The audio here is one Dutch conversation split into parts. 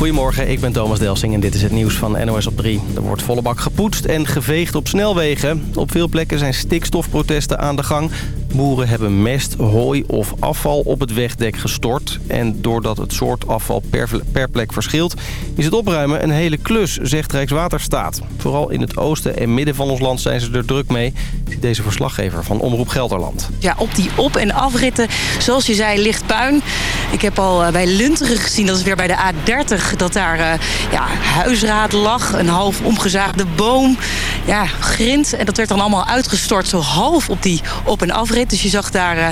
Goedemorgen, ik ben Thomas Delsing en dit is het nieuws van NOS op 3. Er wordt volle bak gepoetst en geveegd op snelwegen. Op veel plekken zijn stikstofprotesten aan de gang. Boeren hebben mest, hooi of afval op het wegdek gestort. En doordat het soort afval per, plek verschilt... is het opruimen een hele klus, zegt Rijkswaterstaat. Vooral in het oosten en midden van ons land zijn ze er druk mee... ziet deze verslaggever van Omroep Gelderland. Ja, op die op- en afritten, zoals je zei, ligt puin. Ik heb al eh, bij Lunteren gezien, dat is weer bij de A30... dat daar uh, ja, huisraad lag, een half omgezaagde boom, ja, grind. En dat werd dan allemaal uitgestort zo half op die op- en Dus je zag daar uh,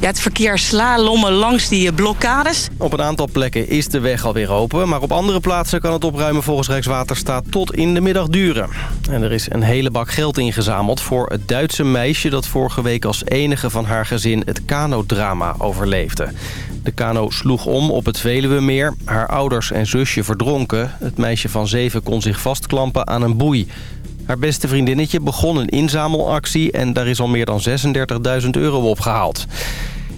ja, het verkeer slalommen langs die uh, blokkades. Op een aantal plekken is de weg alweer open. Maar op andere plaatsen kan het opruimen volgens Rijkswaterstaat tot in de middag duren. En er is een hele bak geld ingezameld voor het Duitse meisje... dat vorige week als enige van haar gezin het kanodrama overleefde. De kano sloeg om op het Veluwemeer. Haar ouders en zusje verdronken. Het meisje van zeven kon zich vastklampen aan een boei. Haar beste vriendinnetje begon een inzamelactie... en daar is al meer dan 36.000 euro opgehaald.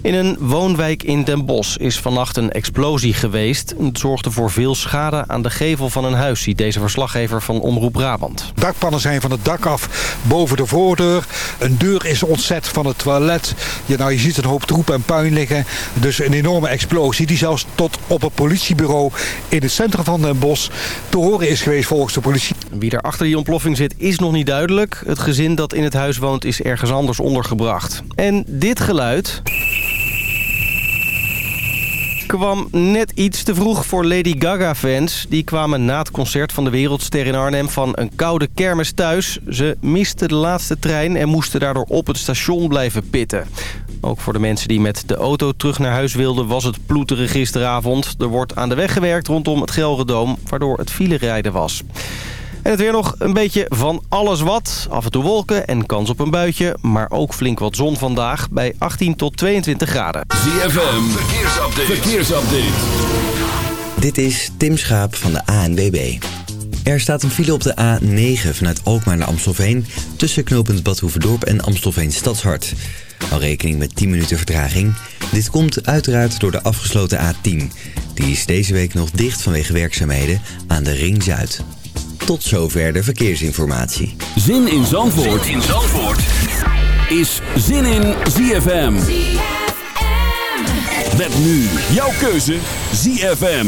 In een woonwijk in Den Bosch is vannacht een explosie geweest. Het zorgde voor veel schade aan de gevel van een huis... ziet deze verslaggever van Omroep Brabant. Dakpannen zijn van het dak af boven de voordeur. Een deur is ontzet van het toilet. Ja, nou, je ziet een hoop troep en puin liggen. Dus een enorme explosie die zelfs tot op het politiebureau... in het centrum van Den Bosch te horen is geweest volgens de politie. Wie er achter die ontploffing zit is nog niet duidelijk. Het gezin dat in het huis woont is ergens anders ondergebracht. En dit geluid kwam net iets te vroeg voor Lady Gaga-fans. Die kwamen na het concert van de Wereldster in Arnhem van een koude kermis thuis. Ze misten de laatste trein en moesten daardoor op het station blijven pitten. Ook voor de mensen die met de auto terug naar huis wilden was het ploeterig gisteravond. Er wordt aan de weg gewerkt rondom het Gelredoom, waardoor het filerijden was. En het weer nog een beetje van alles wat. Af en toe wolken en kans op een buitje. Maar ook flink wat zon vandaag bij 18 tot 22 graden. ZFM, verkeersupdate. verkeersupdate. Dit is Tim Schaap van de ANWB. Er staat een file op de A9 vanuit Alkmaar naar Amstelveen... tussen knooppunt Badhoevedorp en Amstelveen Stadshart. Al rekening met 10 minuten vertraging. Dit komt uiteraard door de afgesloten A10. Die is deze week nog dicht vanwege werkzaamheden aan de Ring Zuid. Tot zover de verkeersinformatie. Zin in Zandvoort, zin in Zandvoort. is Zin in ZFM. ZFM. Met nu jouw keuze ZFM.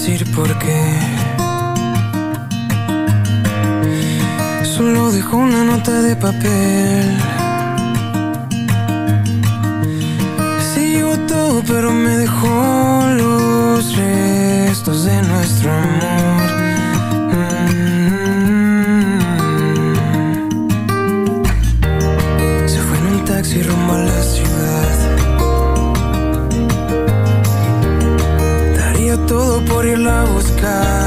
Decir por qué. Solo dejó una nota de papel. Se llevó todo, pero me dejó los restos de nuestro amor. ficar.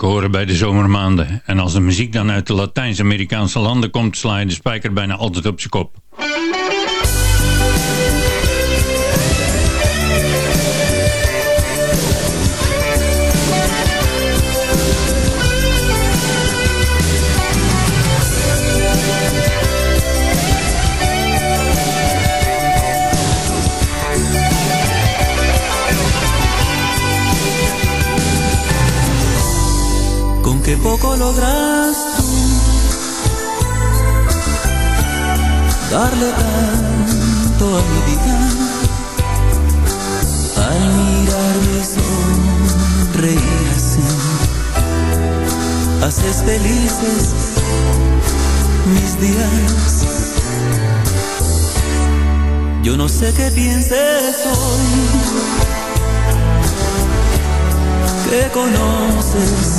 horen bij de zomermaanden. En als de muziek dan uit de Latijns-Amerikaanse landen komt, sla je de spijker bijna altijd op zijn kop. lo tanto mi vida al mirarme sonreír así haces felices mis días. Yo no sé qué pienses hoy. Que conoces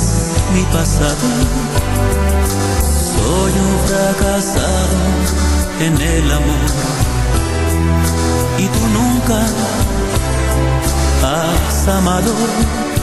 mi pasado. Soy un fracasado en el amor. Y tú nunca has amado.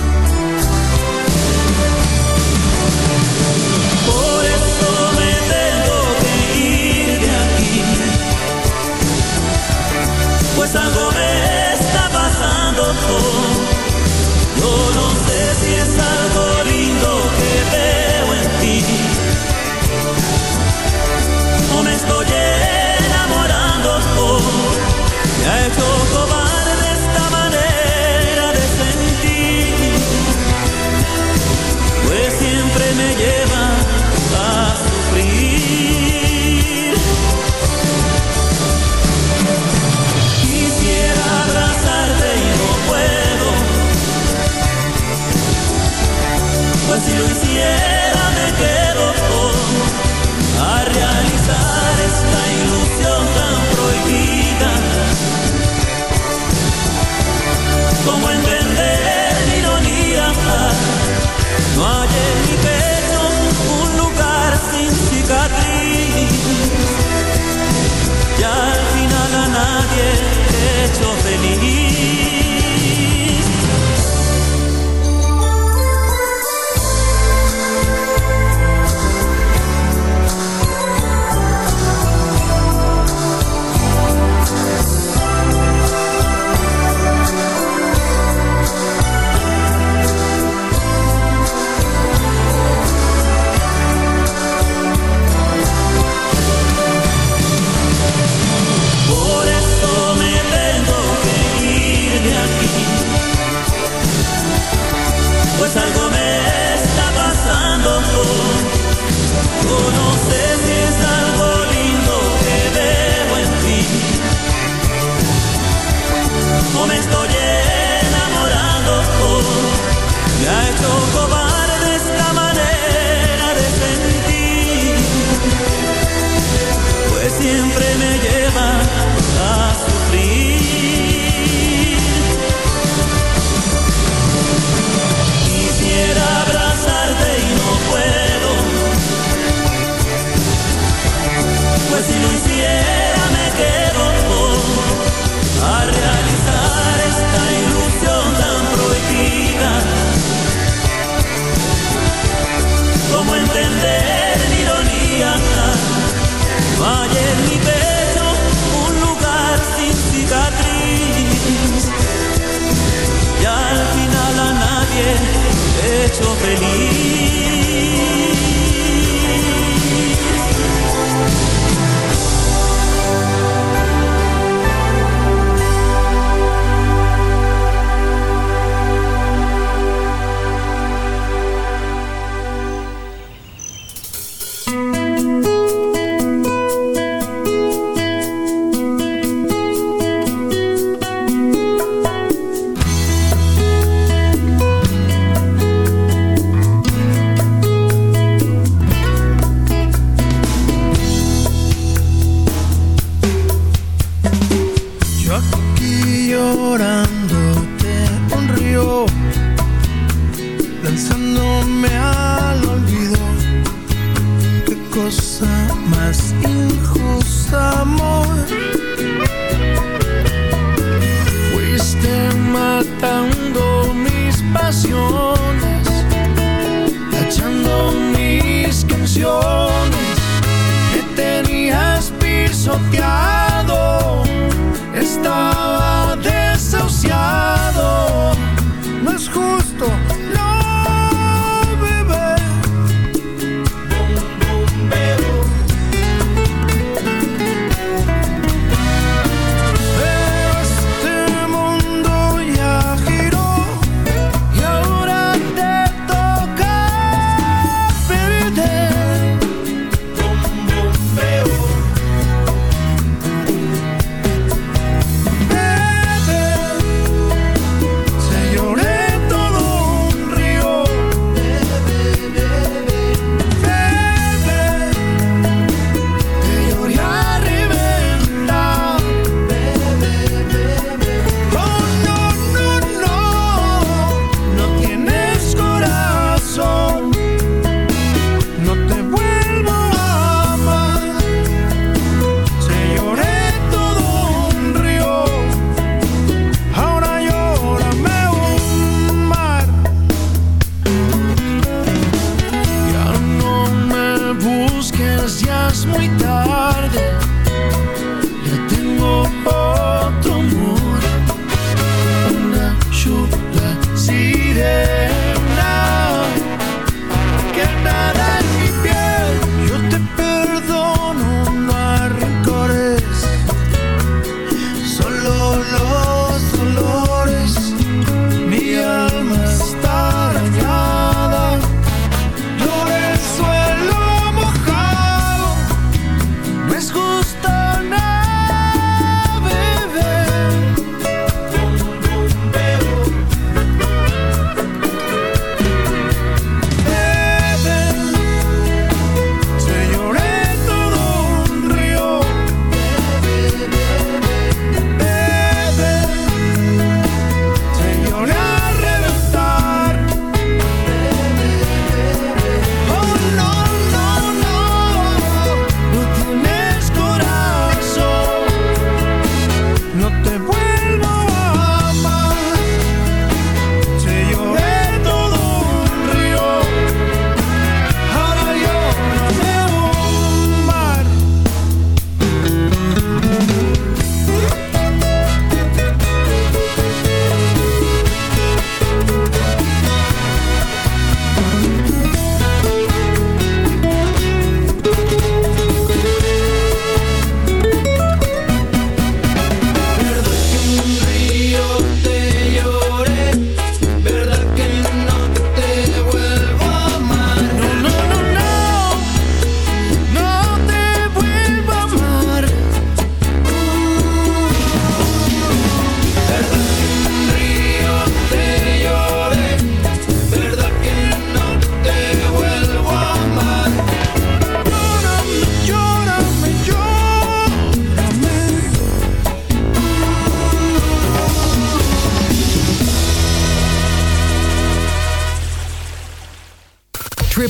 yeah.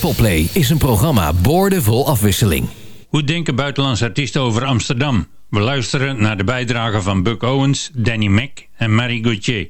Triple Play is een programma boordevol afwisseling. Hoe denken buitenlandse artiesten over Amsterdam? We luisteren naar de bijdrage van Buck Owens, Danny Mac en Marie Gauthier.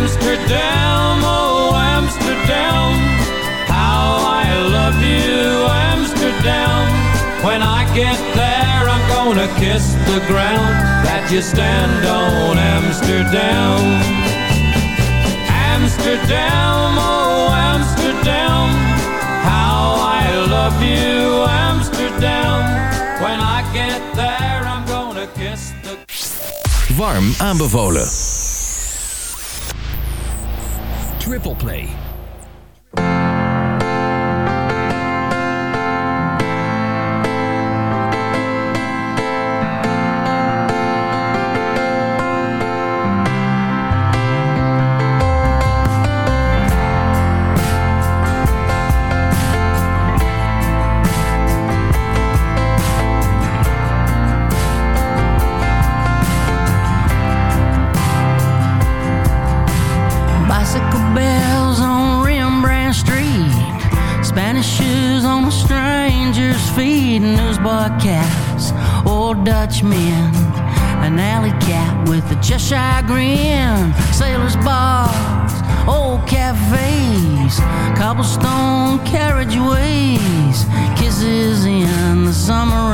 Amsterdam, oh Amsterdam, how I love you, Amsterdam. When I get there, I'm gonna kiss the ground that you stand on, Amsterdam. Amsterdam, oh Amsterdam, how I love you, Amsterdam. When I get there, I'm gonna kiss the Warm aanbevolen. Triple Play. Cheshire grin. Sailors' bars, old cafes. Cobblestone carriageways. Kisses in the summer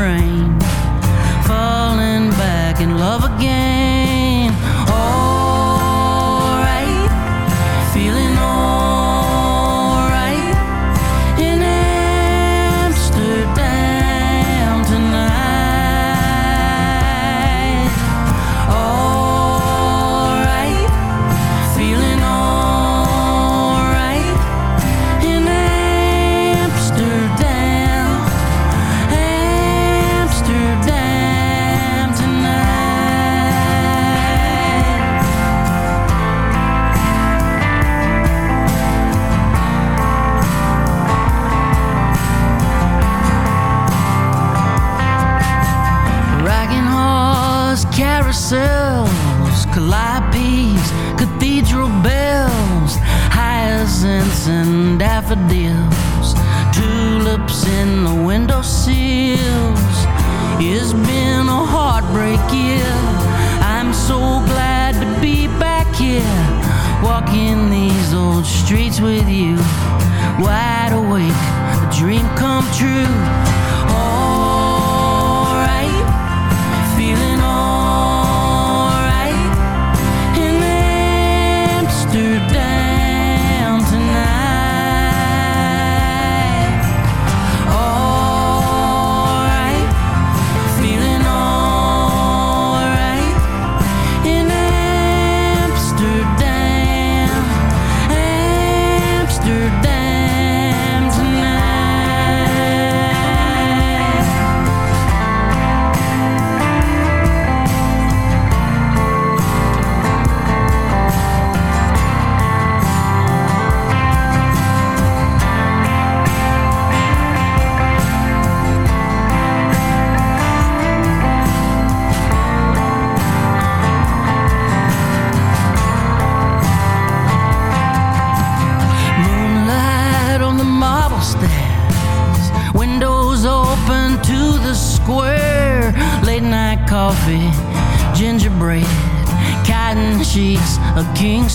king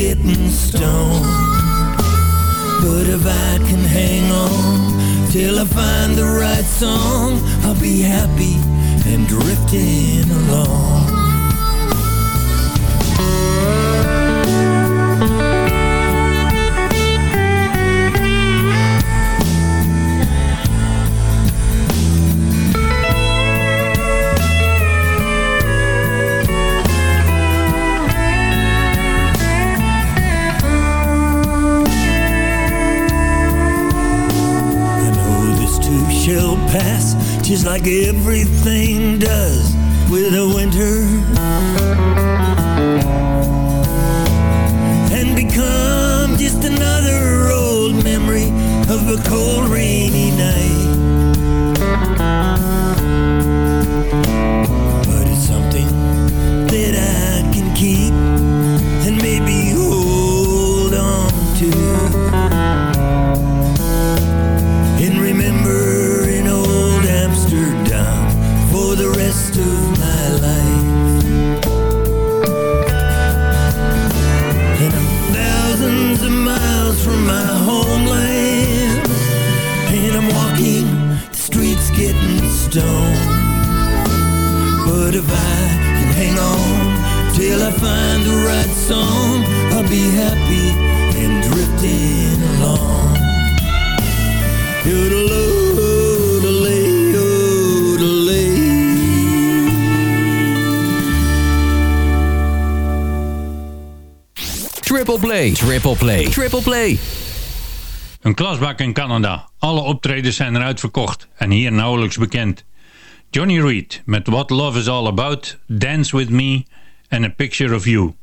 getting stoned But if I can hang on Till I find the right song. I'll be happy and drifting along. just like everything does with the winter. And become just another old memory of a cold rain. Triple Play. Een klasbak in Canada. Alle optredens zijn eruit verkocht en hier nauwelijks bekend. Johnny Reed met What Love Is All About, Dance With Me en A Picture Of You.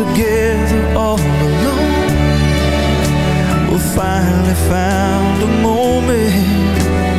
Together all alone. We finally found a moment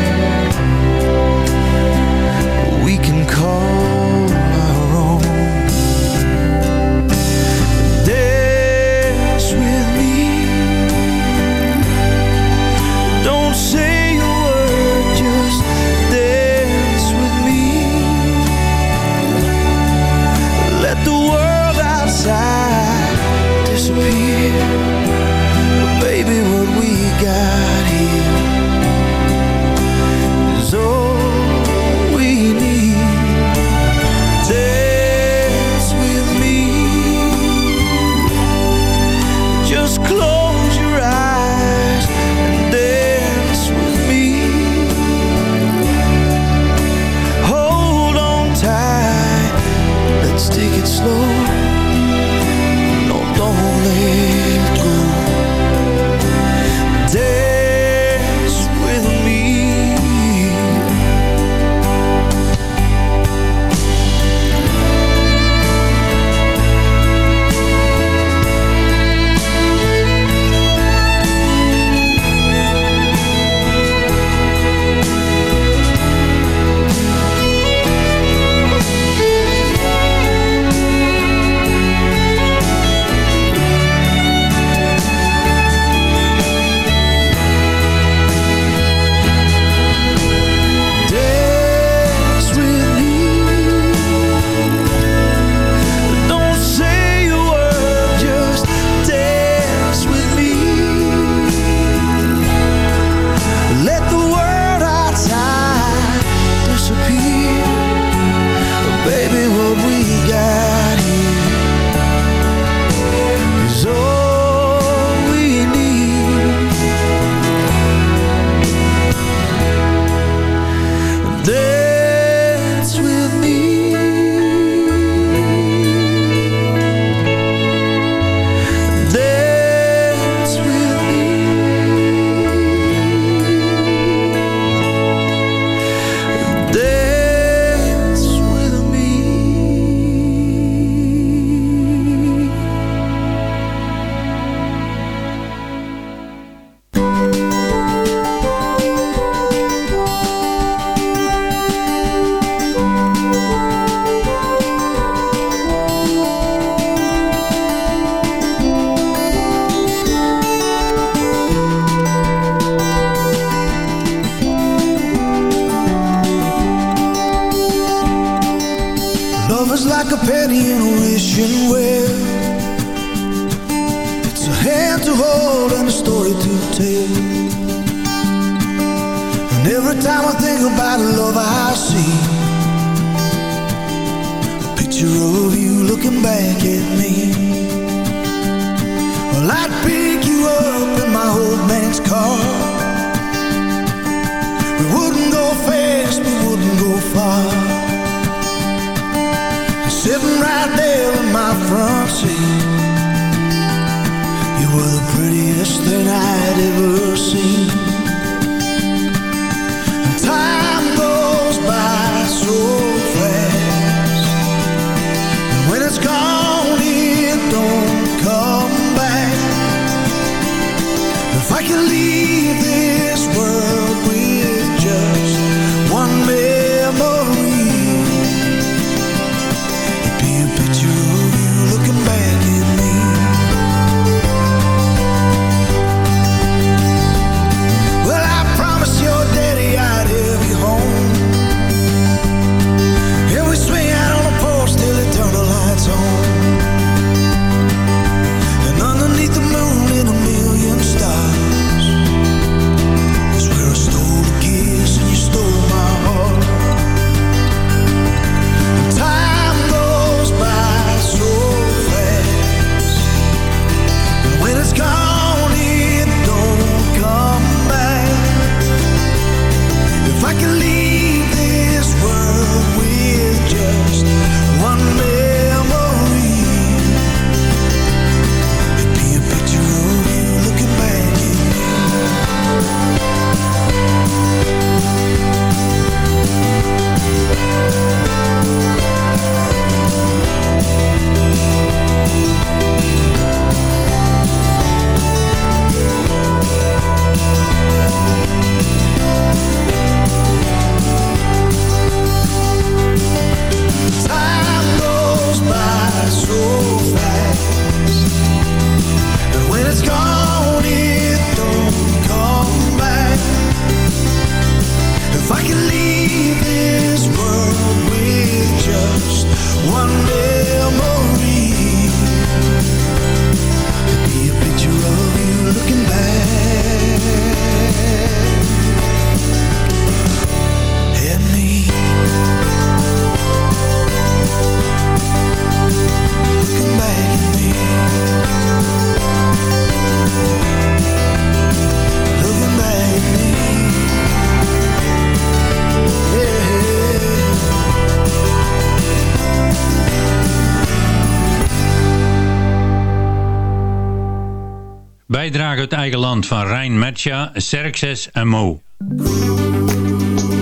uit eigen land van Rijn Metja, Xerxes en Mo.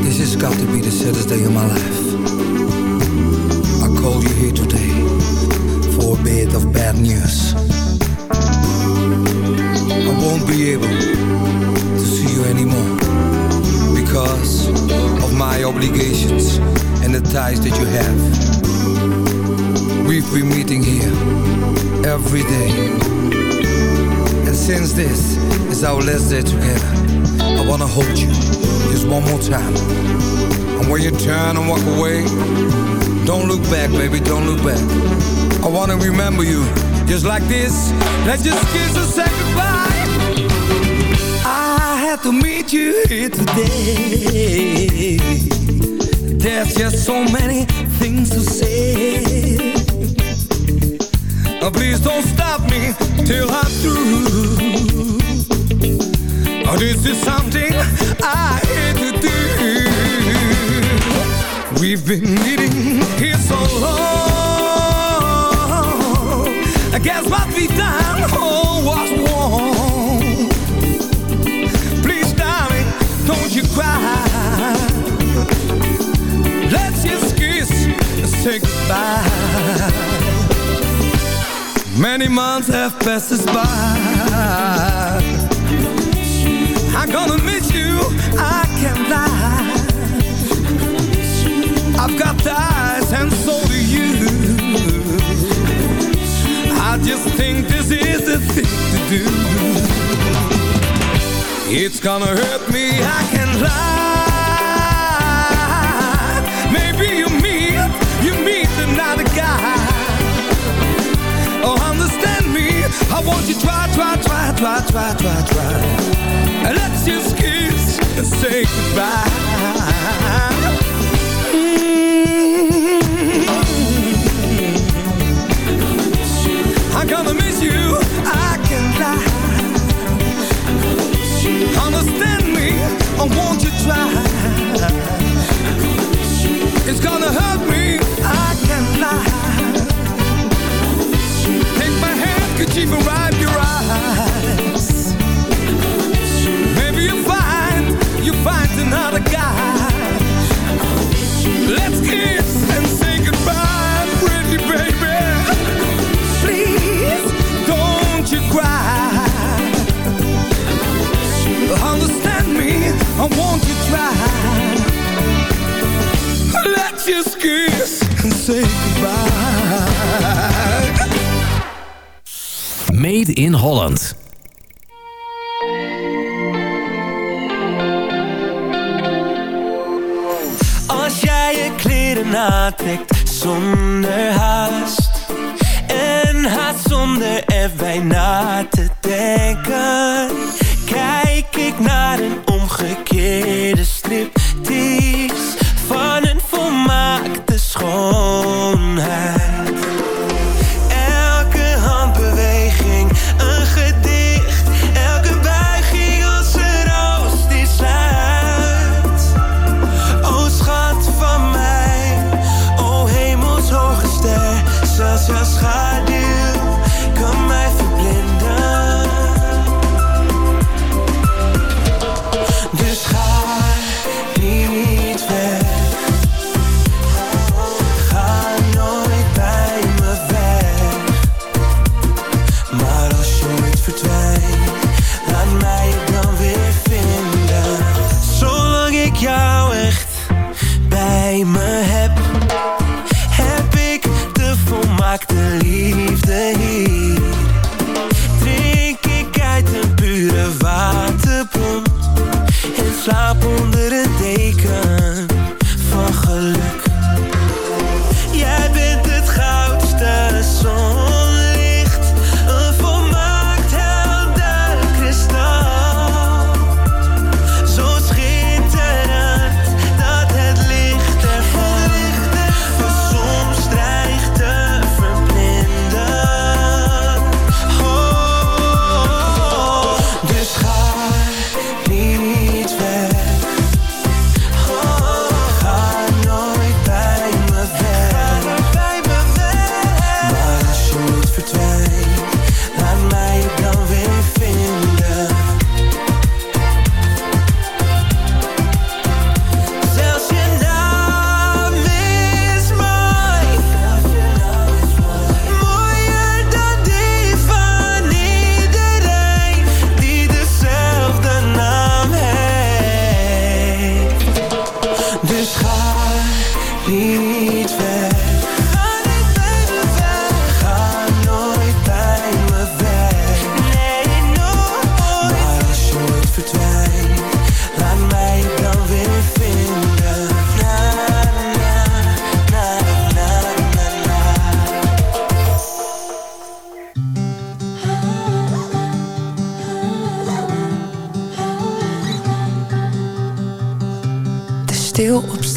This has got to be the saddest day of my life. I call you here today for a bit of bad news. I won't be able to see you anymore because of my obligations and the ties that you have. We've been meeting here every day. Since this is our last day together, I wanna hold you just one more time. And when you turn and walk away, don't look back, baby, don't look back. I wanna remember you just like this. Let's just kiss and say goodbye. I had to meet you here today. There's just so many things to say. Oh, please don't stop me till I'm through. Oh, this is something I hate to do. We've been meeting here so long. I guess what we've done oh, was wrong. Please, darling, don't you cry. Let's just kiss and say goodbye. Many months have passed us by. I'm gonna miss you, I can't lie. I've got eyes and so do you. I just think this is the thing to do. It's gonna hurt me, I can't lie. Maybe you meet, you meet another guy. I want you try, try, try, try, try, try, try. Let's just kiss and say goodbye. Mm-hmm. I'm gonna miss you. I can lie. Understand me. I want you to try. It's gonna hurt me. handkerchief and wipe your eyes. Maybe you'll find, you'll find another guy. Let's kiss and say goodbye, pretty baby. Please, don't you cry. Understand me, I want you try. Let's just kiss and say goodbye. Made in Holland. Als jij je kleren aantrekt zonder haast En haast zonder erbij na te denken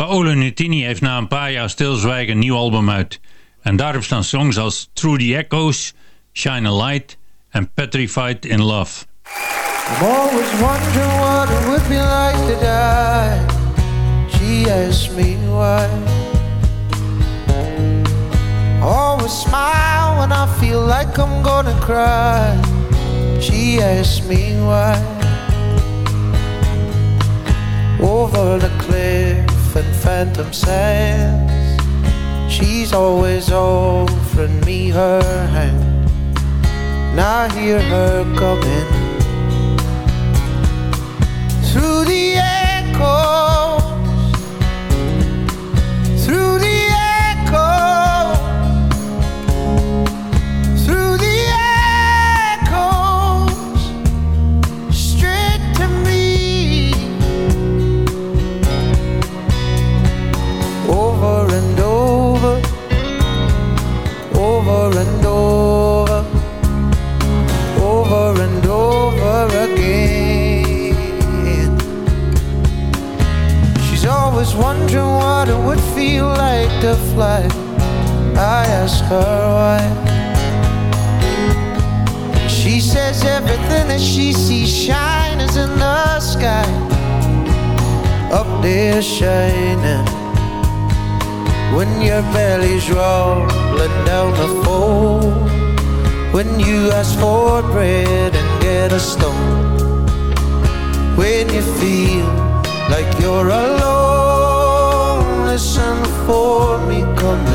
Paolo Nutini heeft na een paar jaar stilzwijgen een nieuw album uit. En daarop staan songs als Through the Echoes, Shine a Light en Petrified in Love. I'm always wondering what it would be like to die. She asked me why. Always smile when I feel like I'm gonna cry. She asked me why. Over the cliff and phantom sands, she's always offering me her hand. And I hear her coming ask her why. She says everything that she sees shine is in the sky. Up there shining. When your belly's rolling down the fold. When you ask for bread and get a stone. When you feel like you're alone. Listen for me coming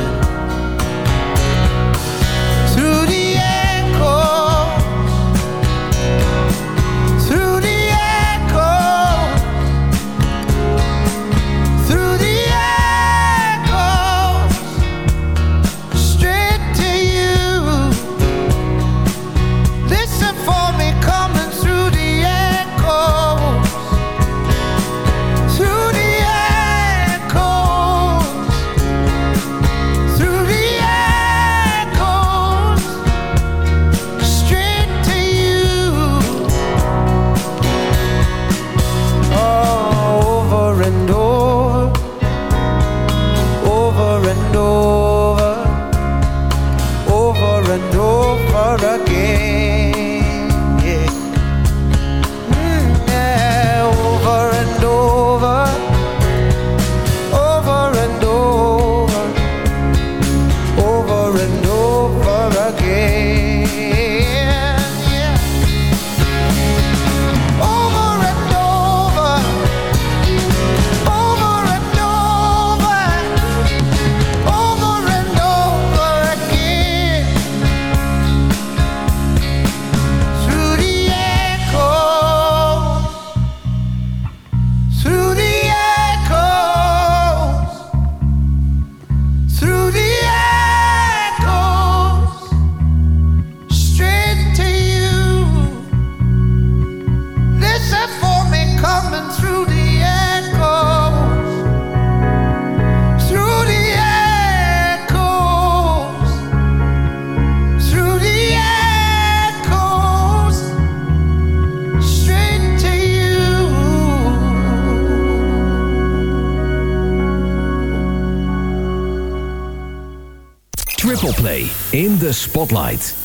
Spotlight.